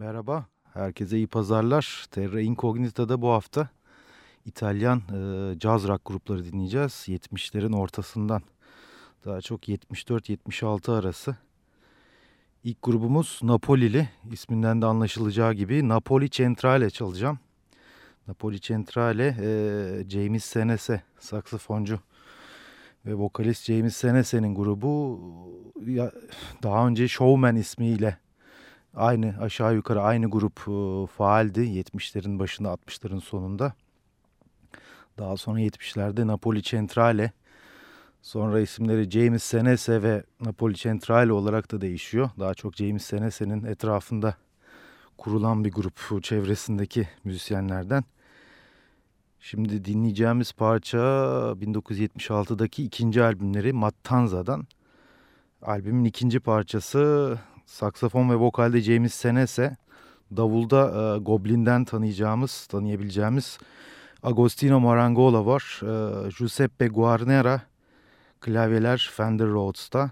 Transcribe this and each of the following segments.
Merhaba, herkese iyi pazarlar. Terra Incognita'da bu hafta İtalyan e, caz rock grupları dinleyeceğiz. 70'lerin ortasından, daha çok 74-76 arası. İlk grubumuz Napoli'li, isminden de anlaşılacağı gibi Napoli Centrale çalacağım. Napoli Centrale, e, James Senese, saksafoncu ve vokalist James Senese'nin grubu ya, daha önce Showman ismiyle aynı aşağı yukarı aynı grup e, faaldi 70'lerin başında 60'ların sonunda. Daha sonra 70'lerde Napoli Centrale sonra isimleri James Senese ve Napoli Centrale olarak da değişiyor. Daha çok James Senese'nin etrafında kurulan bir grup çevresindeki müzisyenlerden. Şimdi dinleyeceğimiz parça 1976'daki ikinci albümleri Mattanza'dan. Albümün ikinci parçası saksafon ve vokalde James Senese, davulda e, Goblin'den tanıyacağımız, tanıyabileceğimiz Agostino Marangola var. E, Giuseppe Guarnera, klavyeler Fender Rhodes'ta.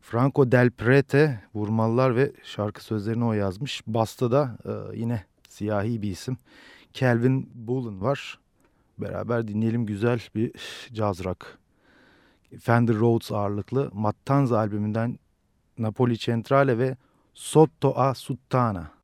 Franco Del Prete, vurmalılar ve şarkı sözlerini o yazmış. Basta da e, yine siyahi bir isim. Calvin Bullen var. Beraber dinleyelim güzel bir jazz rock. Fender Rhodes ağırlıklı Mattanza albümünden Napoli Centrale ve Sotto a Suttana.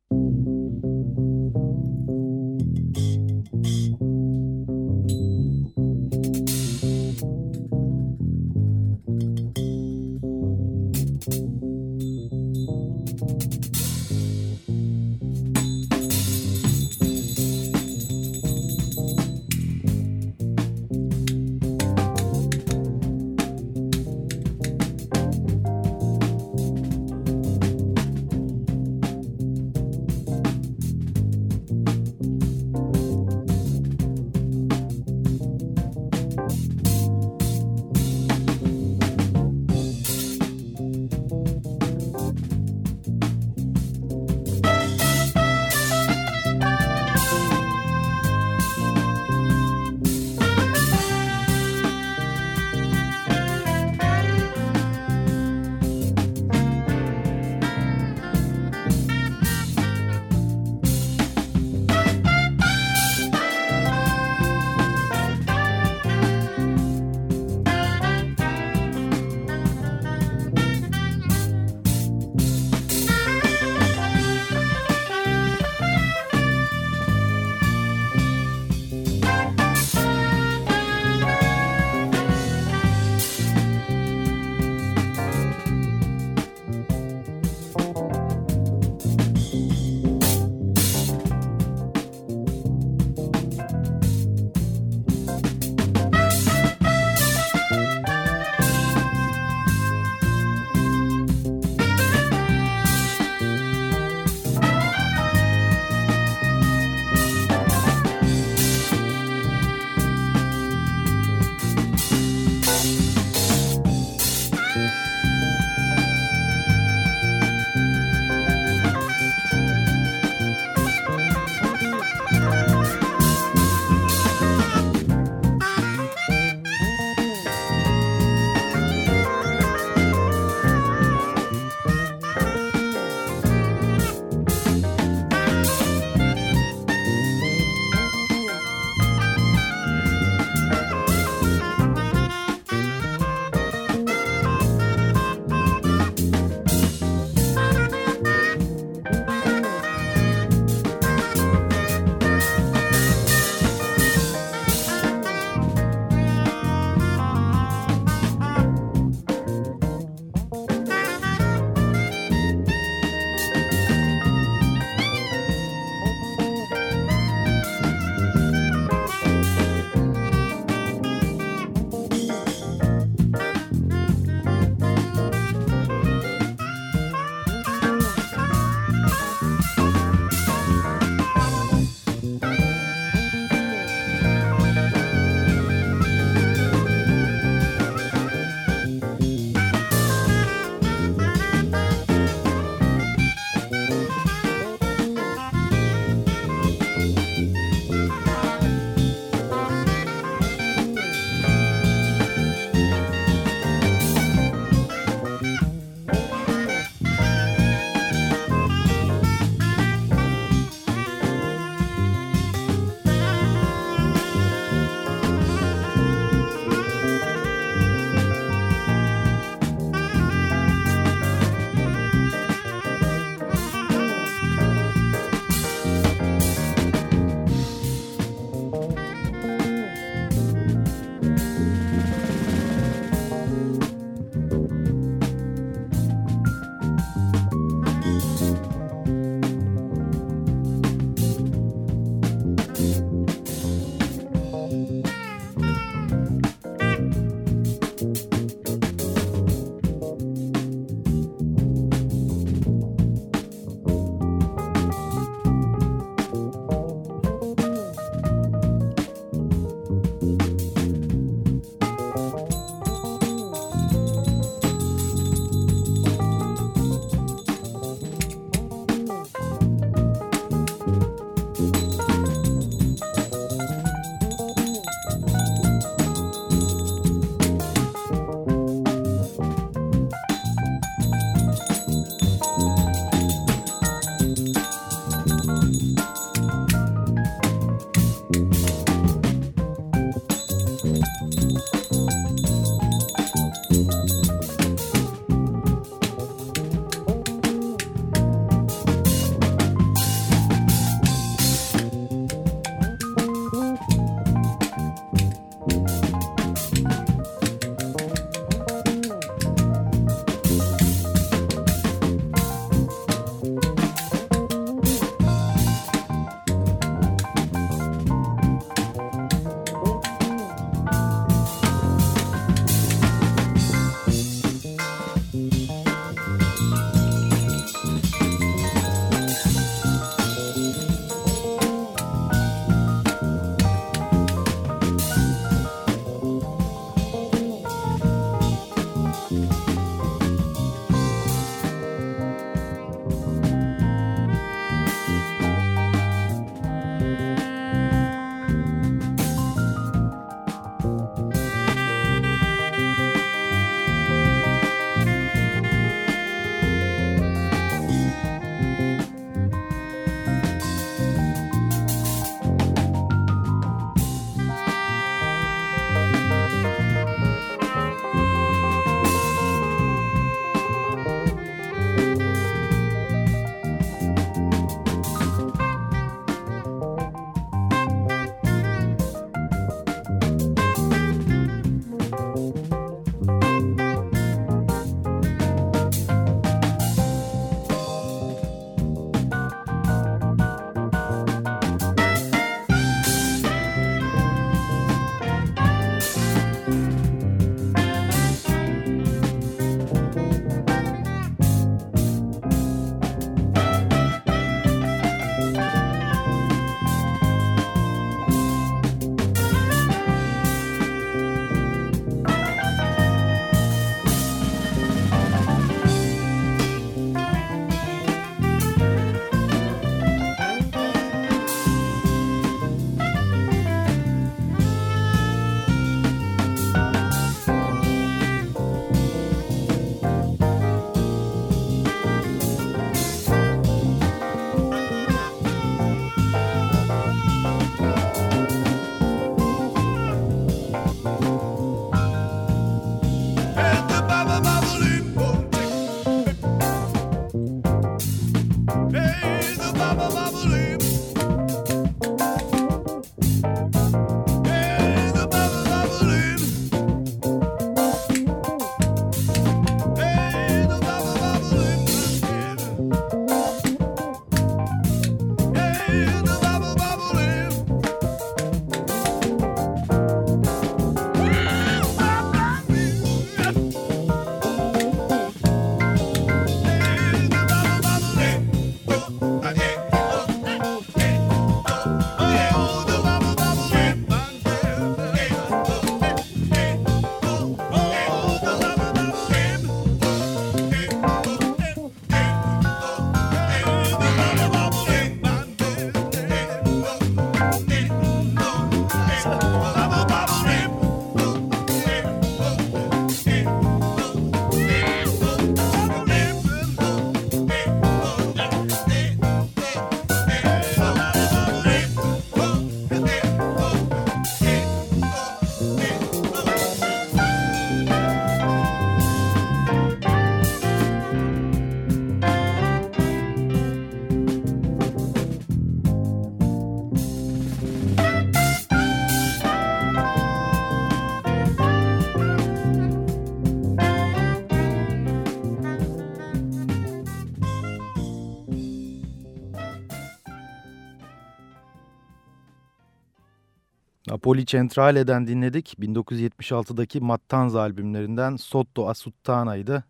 Napoli Centrale'den dinledik. 1976'daki Mattanza albümlerinden Sotto Asuttana'ydı.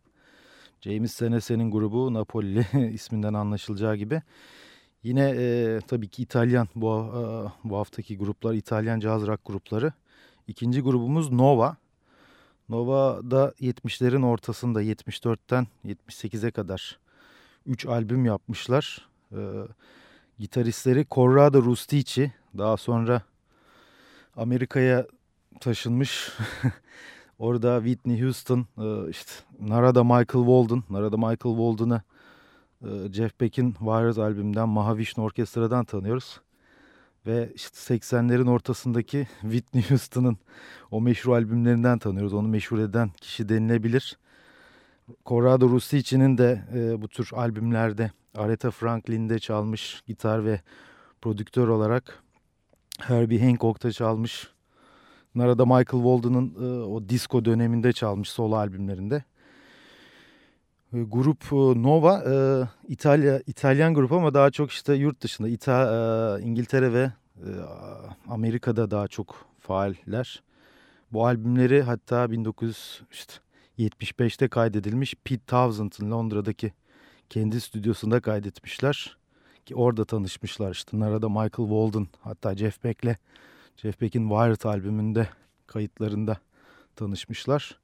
James Senese'nin grubu Napoli isminden anlaşılacağı gibi. Yine e, tabii ki İtalyan bu, e, bu haftaki gruplar İtalyan caz rock grupları. İkinci grubumuz Nova. Nova da 70'lerin ortasında 74'ten 78'e kadar 3 albüm yapmışlar. E, gitaristleri Corrado Rustici daha sonra Amerika'ya taşınmış. Orada Whitney Houston, e, işte Narada Michael Walden, Narada Michael Walden'ı e, Jeff Beck'in Wires albümünden Mahavishnu Orkestra'dan tanıyoruz. Ve işte 80'lerin ortasındaki Whitney Houston'ın o meşhur albümlerinden tanıyoruz. Onu meşhur eden kişi denilebilir. Corrado Russici'nin de e, bu tür albümlerde Aretha Franklin'de çalmış gitar ve prodüktör olarak Herbie Hancock'ta çalmış. Narada Michael Walden'ın e, o disco döneminde çalmış solo albümlerinde. E, grup e, Nova e, İtalya İtalyan grup ama daha çok işte yurt dışında İta, e, İngiltere ve e, Amerika'da daha çok faaller. Bu albümleri hatta 1975'te kaydedilmiş Pete Townsend'ın Londra'daki kendi stüdyosunda kaydetmişler. Orada tanışmışlar işte. Narada Michael Walden hatta Jeff Beck'le Jeff Beck'in Wired albümünde kayıtlarında tanışmışlar.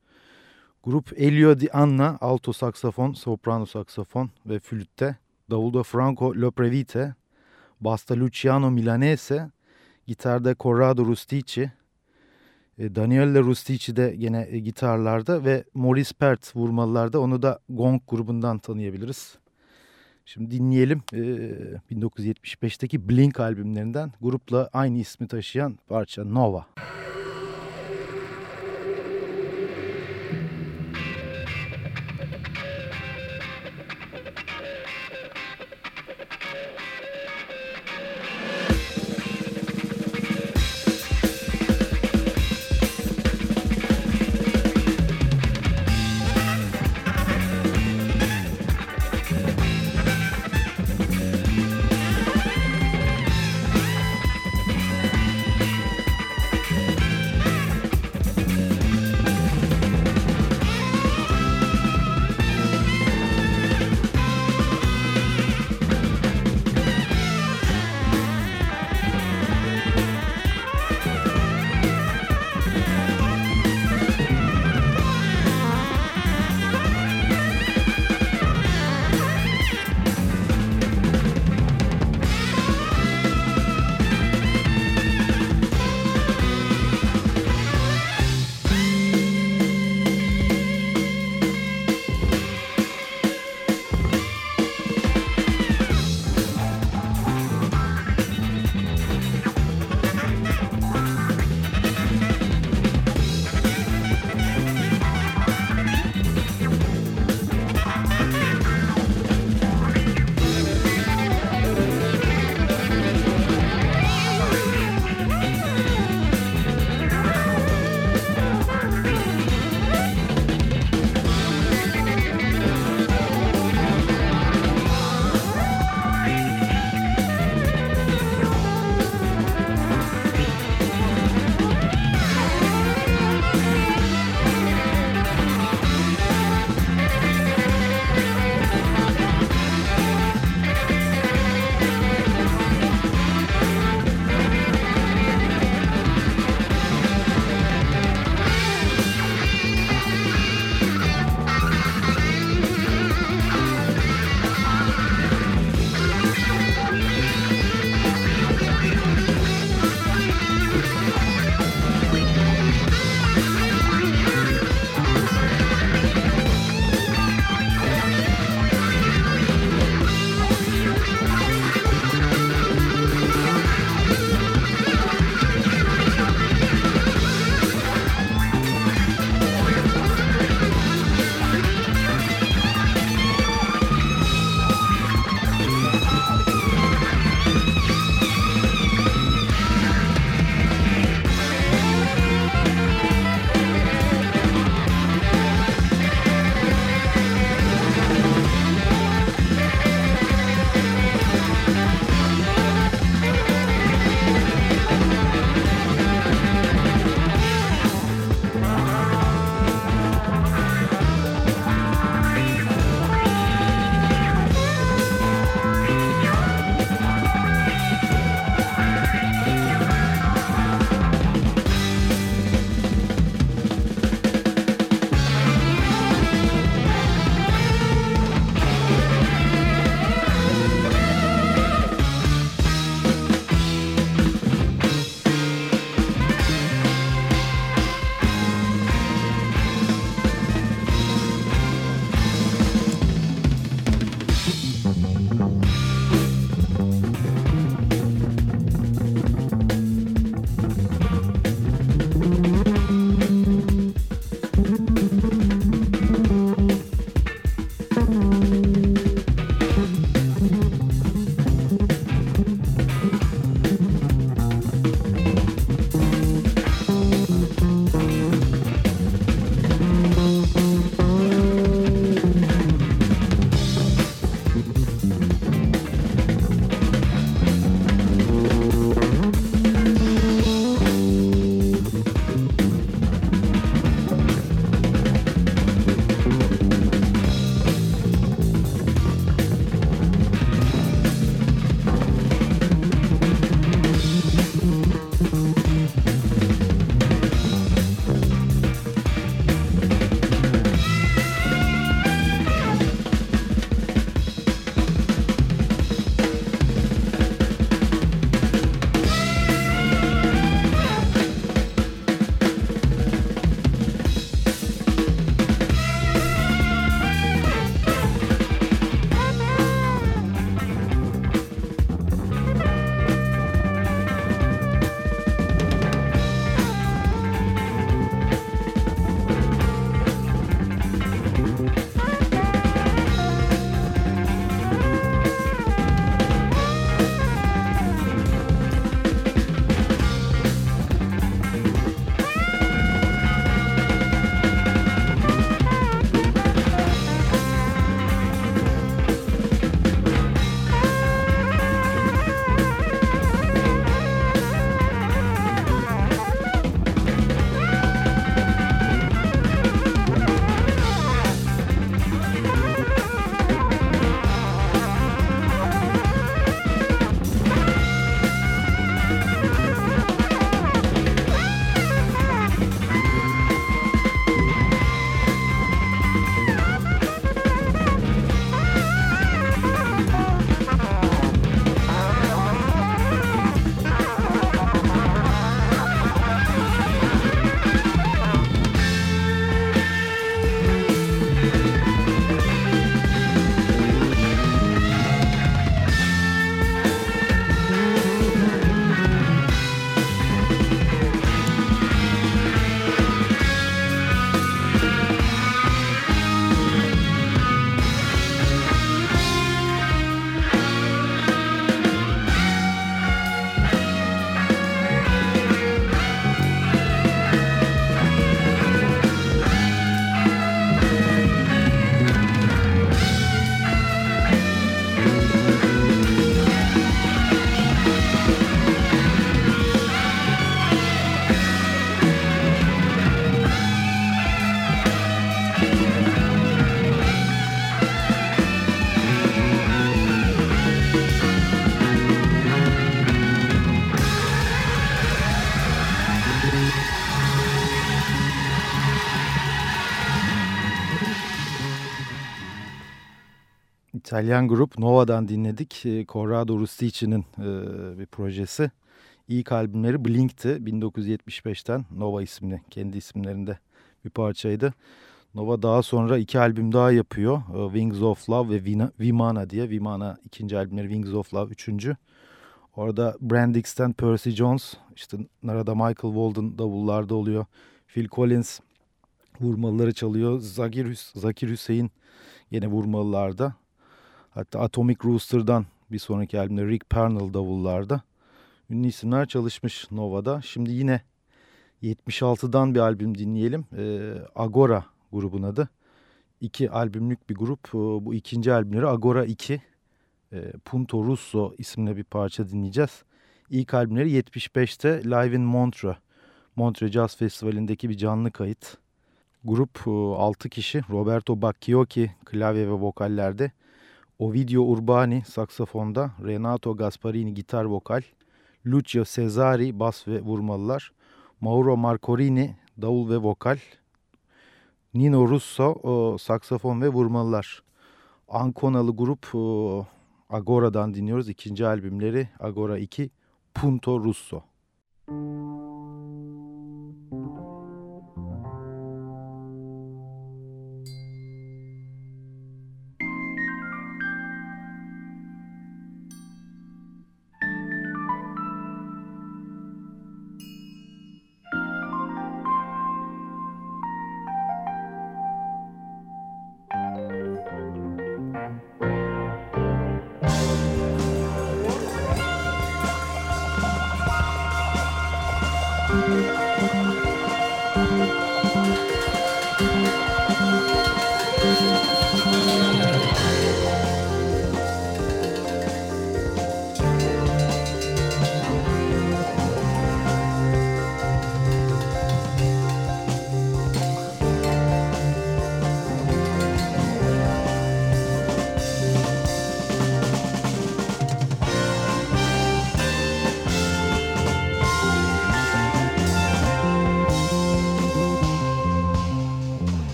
Grup Elio Di Anna alto saksafon, soprano saksafon ve flütte. Davulda Franco Loprevite, basta Luciano Milanese, gitarda Corrado Rustici, e, Daniele Rustici de yine e, gitarlarda ve Maurice Pert vurmalılarda onu da Gong grubundan tanıyabiliriz. Şimdi dinleyelim e, 1975'teki Blink albümlerinden grupla aynı ismi taşıyan parça Nova. Nova. İtalyan grup Nova'dan dinledik. E, Corrado Rustici'nin e, bir projesi. İlk albümleri Blink'ti. 1975'ten Nova isimli, kendi isimlerinde bir parçaydı. Nova daha sonra iki albüm daha yapıyor. E, Wings of Love ve Vimana diye. Vimana ikinci albümleri, Wings of Love üçüncü. Orada Brandix'ten Percy Jones, işte Narada Michael Walden davullarda oluyor. Phil Collins vurmalıları çalıyor. Zakir, Zakir Hüseyin yine vurmalılarda. Hatta Atomic Rooster'dan bir sonraki albümde Rick Pernell davullarda. Ünlü isimler çalışmış Nova'da. Şimdi yine 76'dan bir albüm dinleyelim. Ee, Agora grubun adı. İki albümlük bir grup. Ee, bu ikinci albümleri Agora 2. Ee, Punto Russo isimli bir parça dinleyeceğiz. İlk albümleri 75'te Live in Montreux. Montreux Jazz Festivali'ndeki bir canlı kayıt. Grup 6 e, kişi. Roberto Bacchiocchi klavye ve vokallerde. Ovidio Urbani saksafonda. Renato Gasparini gitar vokal. Lucio Cesari bas ve vurmalılar. Mauro Marcorini davul ve vokal. Nino Russo o, saksafon ve vurmalılar. Ankonalı grup o, Agora'dan dinliyoruz. ikinci albümleri Agora 2 Punto Russo. Müzik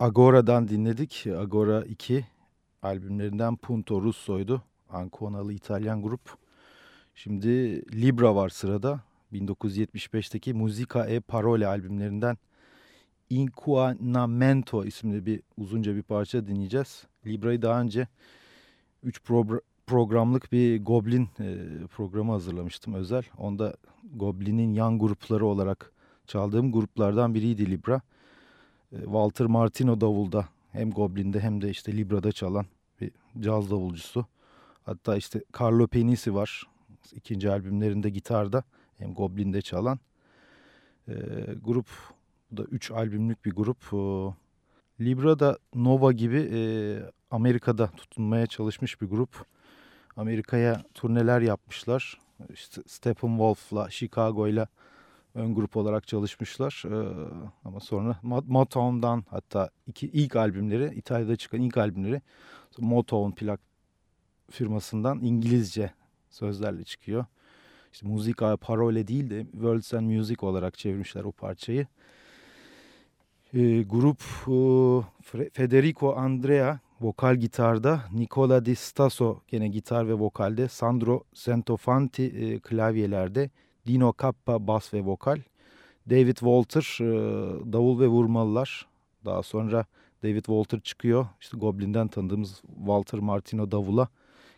Agora'dan dinledik. Agora 2 albümlerinden Punto Russo'ydu. Anconalı İtalyan grup. Şimdi Libra var sırada. 1975'teki Musica e Parole albümlerinden Inquanamento isimli bir uzunca bir parça dinleyeceğiz. Libra'yı daha önce 3 pro programlık bir Goblin e, programı hazırlamıştım özel. Onda Goblin'in yan grupları olarak çaldığım gruplardan biriydi Libra. E, Walter Martino davulda hem Goblin'de hem de işte Libra'da çalan bir caz davulcusu. Hatta işte Carlo Penisi var ikinci albümlerinde gitarda hem Goblin'de çalan. E, grup da üç albümlük bir grup. E, Libra da Nova gibi e, Amerika'da tutunmaya çalışmış bir grup. Amerika'ya turneler yapmışlar. İşte Steppenwolf'la, Chicago'yla ön grup olarak çalışmışlar. Ee, ama sonra Motown'dan hatta iki ilk albümleri, İtalya'da çıkan ilk albümleri Motown plak firmasından İngilizce sözlerle çıkıyor. İşte müzik parole değil de Words and Music olarak çevirmişler o parçayı. E, grup e, Federico Andrea vokal gitarda, Nicola Di Stasso gene gitar ve vokalde, Sandro Centofanti e, klavyelerde, Dino Kappa bas ve vokal, David Walter e, davul ve vurmalılar. Daha sonra David Walter çıkıyor. İşte Goblin'den tanıdığımız Walter Martino davula.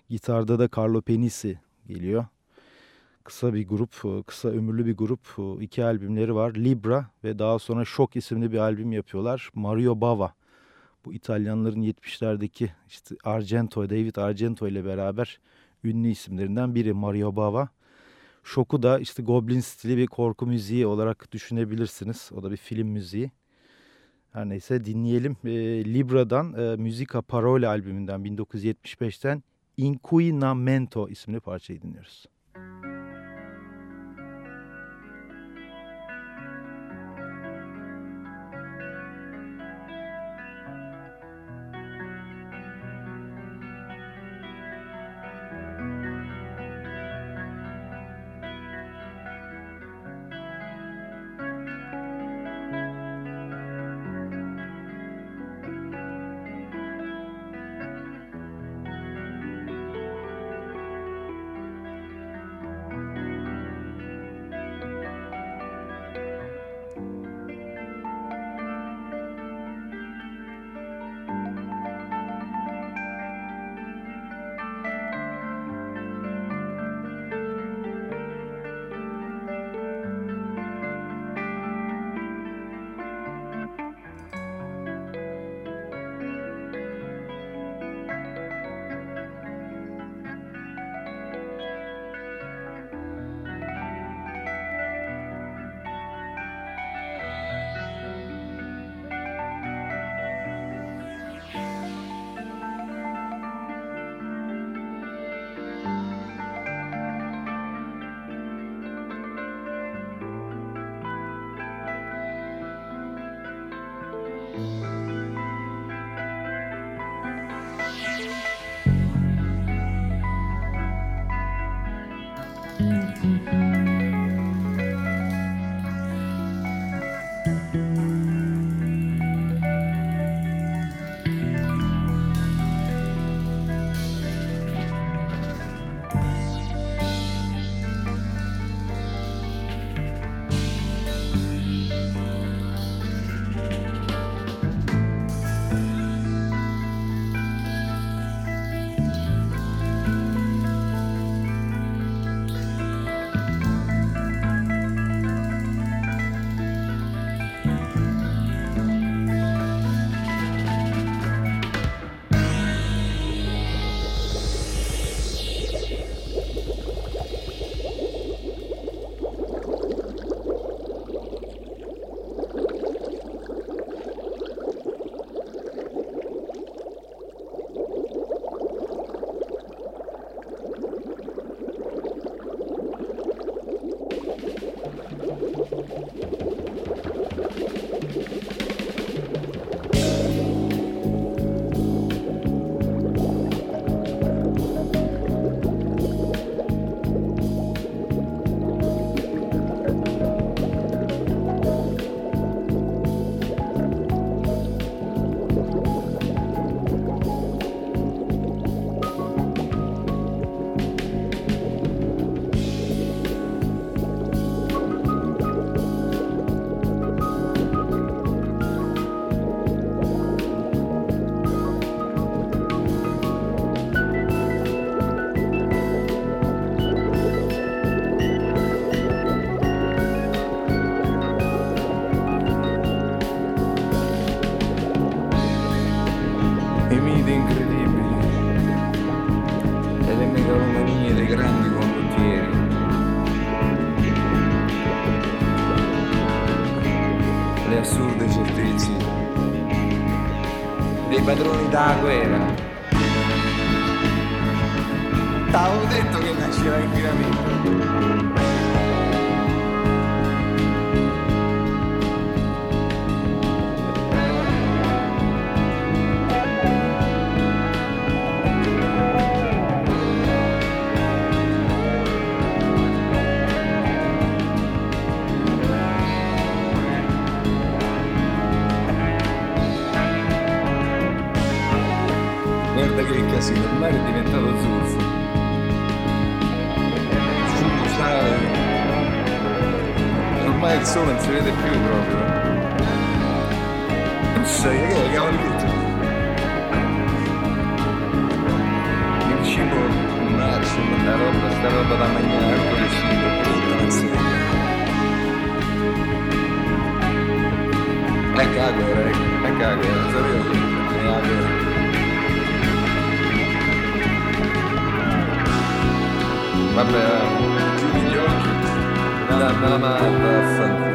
Gitarda da Carlo Penisi geliyor. Kısa bir grup, e, kısa ömürlü bir grup. E, iki albümleri var. Libra ve daha sonra Shock isimli bir albüm yapıyorlar. Mario Bava. Bu İtalyanların 70'lerdeki işte Argento, David Argento ile beraber ünlü isimlerinden biri Mario Bava. Shock'u da işte Goblin stili bir korku müziği olarak düşünebilirsiniz. O da bir film müziği. Her neyse dinleyelim. E, Libra'dan e, Musica Parole albümünden 1975'ten Inquinamento isimli parçayı dinliyoruz. le dei padroni da guerra. T'avevo detto che nasceva l'inquinamento. Guarda che casino, il mare è diventato sale. Ormai il sole non si vede più proprio. Non sai che è, cavalletto. Il cibo, il mare, insomma, la roba, sta roba da mangiare, tutto che cibo. Ecco la guerra, ecco, ecco la guerra, sapevo che my bad. Too mediocre. Not, not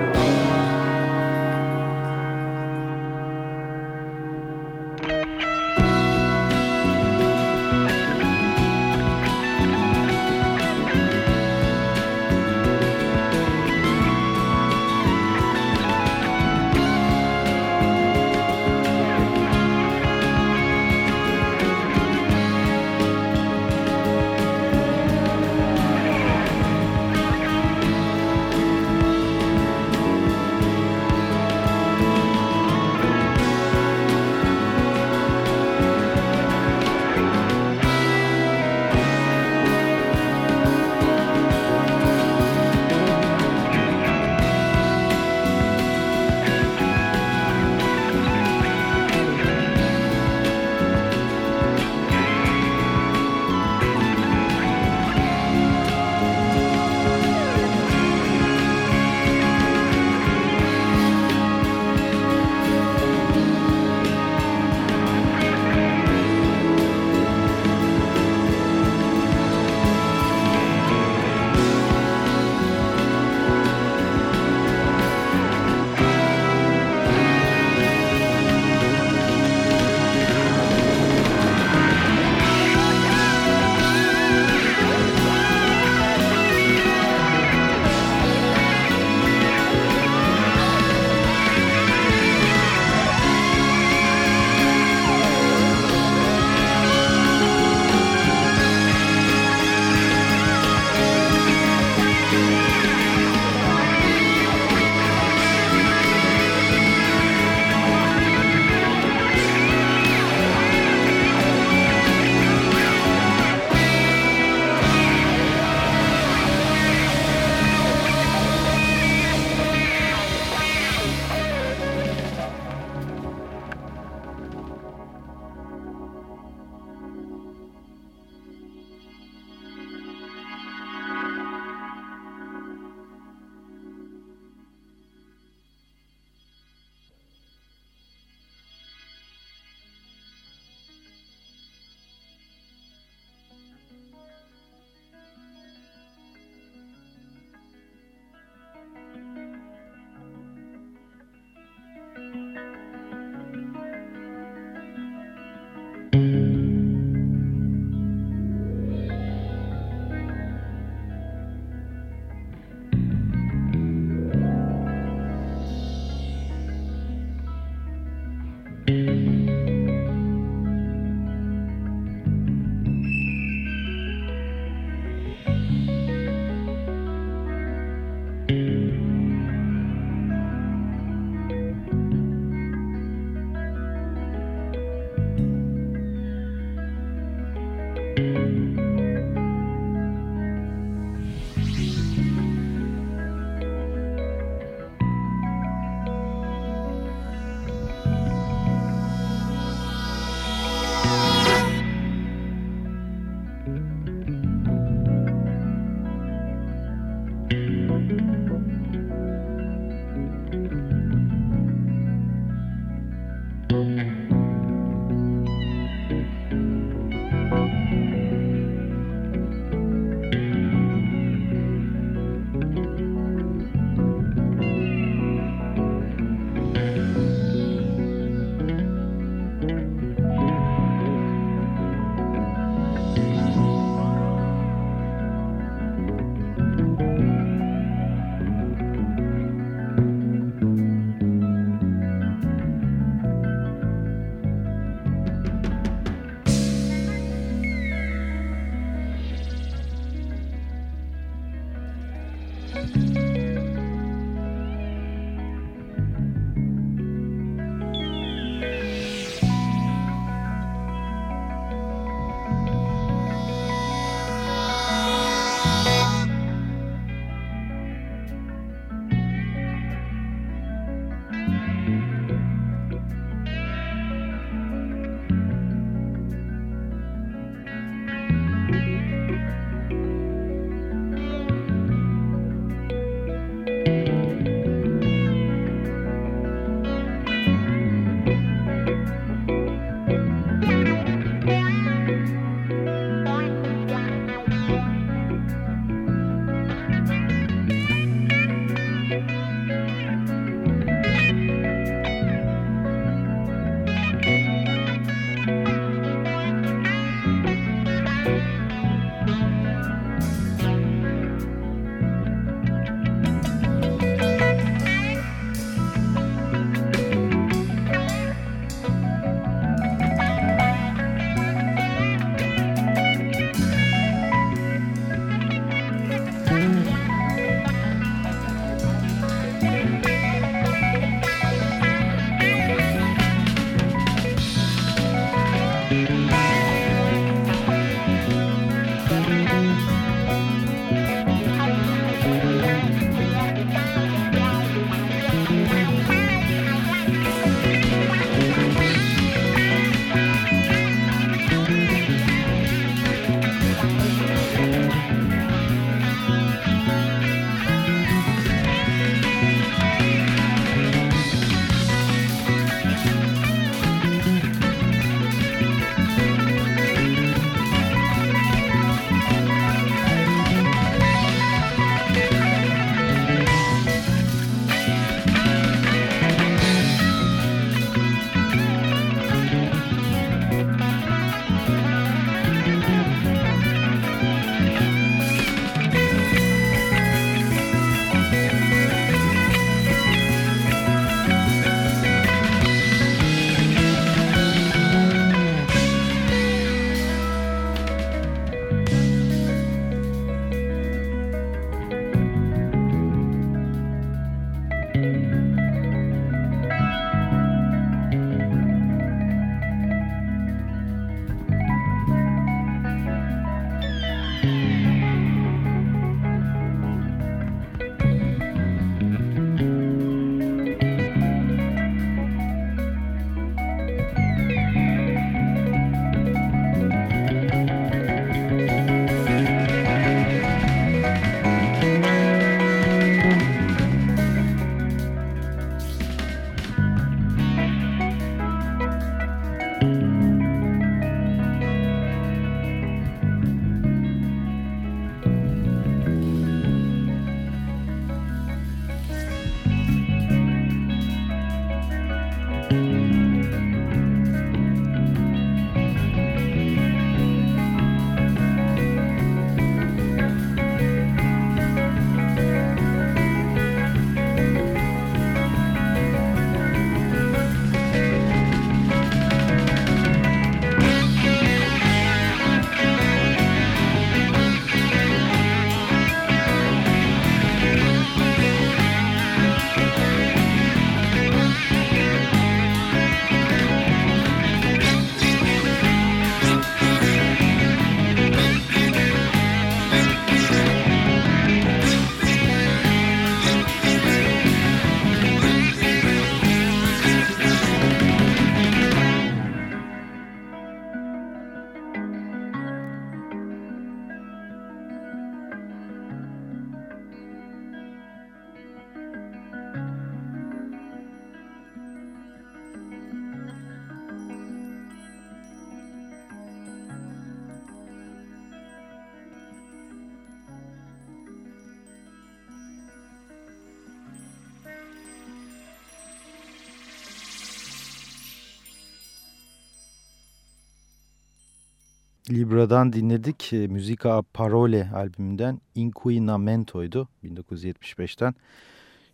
Libra'dan dinledik. E, Musica Parole albümünden Inquinamento'ydu 1975'ten.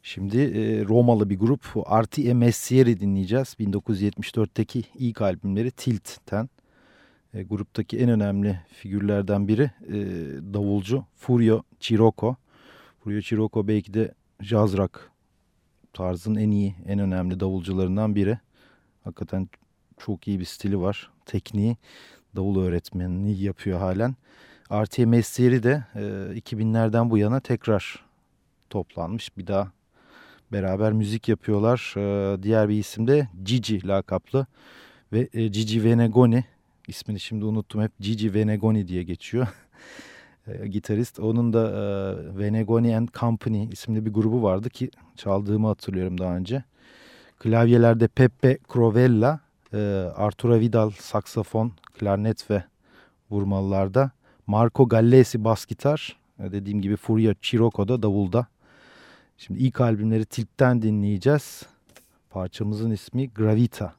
Şimdi e, Romalı bir grup Arti e Messieri dinleyeceğiz. 1974'teki ilk albümleri Tilt'ten. E, gruptaki en önemli figürlerden biri e, davulcu Furio Chirocco. Furio Chirocco belki de jazz rock tarzın en iyi, en önemli davulcularından biri. Hakikaten çok iyi bir stili var, tekniği davul öğretmenliği yapıyor halen. RTM mesleği de e, 2000'lerden bu yana tekrar toplanmış. Bir daha beraber müzik yapıyorlar. E, diğer bir isim de Gigi lakaplı ve e, Gigi Venegoni ismini şimdi unuttum hep Gigi Venegoni diye geçiyor. e, gitarist. Onun da e, Venegoni and Company isimli bir grubu vardı ki çaldığımı hatırlıyorum daha önce. Klavyelerde Pepe Crovella, e, Arturo Vidal saksafon, klarnet ve vurmalılarda. Marco Gallesi bas gitar. Dediğim gibi Furia Chirocco da davulda. Şimdi ilk albümleri Tilt'ten dinleyeceğiz. Parçamızın ismi Gravita.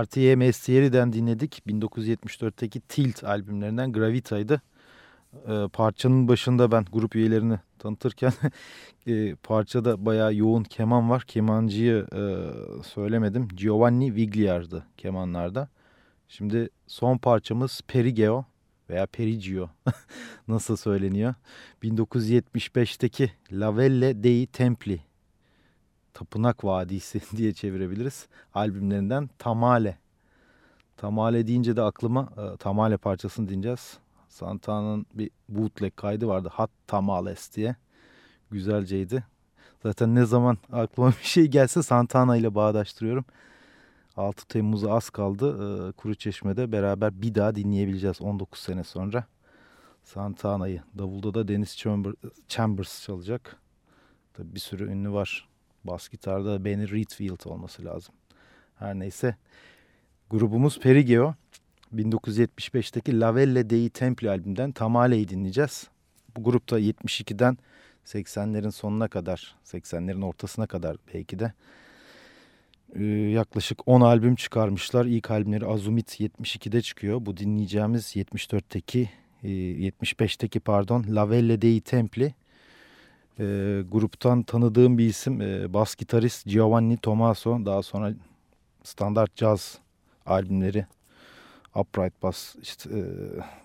Partiye Mestieri'den dinledik. 1974'teki Tilt albümlerinden Gravita'ydı. E, parçanın başında ben grup üyelerini tanıtırken e, parçada bayağı yoğun keman var. Kemancıyı e, söylemedim. Giovanni Vigliar'dı kemanlarda. Şimdi son parçamız Perigeo veya Perigio nasıl söyleniyor? 1975'teki Lavelle dei Templi Tapınak Vadisi diye çevirebiliriz. Albümlerinden Tamale. Tamale deyince de aklıma e, Tamale parçasını dinleyeceğiz. Santana'nın bir bootleg kaydı vardı. Hot Tamales diye. Güzelceydi. Zaten ne zaman aklıma bir şey gelse Santana ile bağdaştırıyorum. 6 Temmuz'a az kaldı. Ee, Kuru Çeşme'de beraber bir daha dinleyebileceğiz 19 sene sonra. Santana'yı. Davulda da Dennis Chambers çalacak. Tabii bir sürü ünlü var. Bas gitarda Benny Reedfield olması lazım. Her neyse. Grubumuz Perigeo. 1975'teki Lavelle dei Templi albümünden Tamale'yi dinleyeceğiz. Bu grupta 72'den 80'lerin sonuna kadar, 80'lerin ortasına kadar belki de e, yaklaşık 10 albüm çıkarmışlar. İlk albümleri Azumit 72'de çıkıyor. Bu dinleyeceğimiz 74'teki, e, 75'teki pardon Lavelle dei Templi. E, gruptan tanıdığım bir isim e, bas gitarist Giovanni Tomaso. Daha sonra standart caz albümleri upright bass, işte e,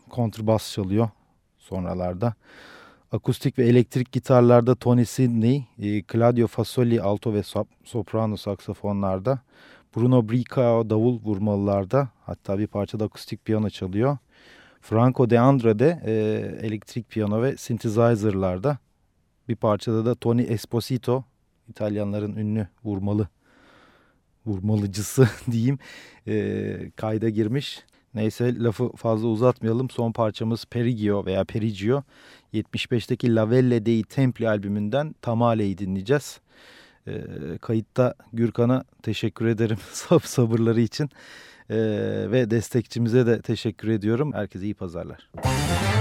kontrbas çalıyor sonralarda. Akustik ve elektrik gitarlarda Tony Sidney, e, Claudio Fasoli alto ve sop, soprano saksafonlarda, Bruno Bricao davul vurmalılarda, hatta bir parçada akustik piyano çalıyor. Franco De Andrade e, elektrik piyano ve synthesizer'larda. Bir parçada da Tony Esposito, İtalyanların ünlü vurmalı vurmalıcısı diyeyim e, kayda girmiş. Neyse lafı fazla uzatmayalım. Son parçamız Perigio veya Perigio. 75'teki La Velle dei Templi albümünden Tamale'yi dinleyeceğiz. E, kayıtta Gürkan'a teşekkür ederim sabırları için. E, ve destekçimize de teşekkür ediyorum. Herkese iyi pazarlar. Müzik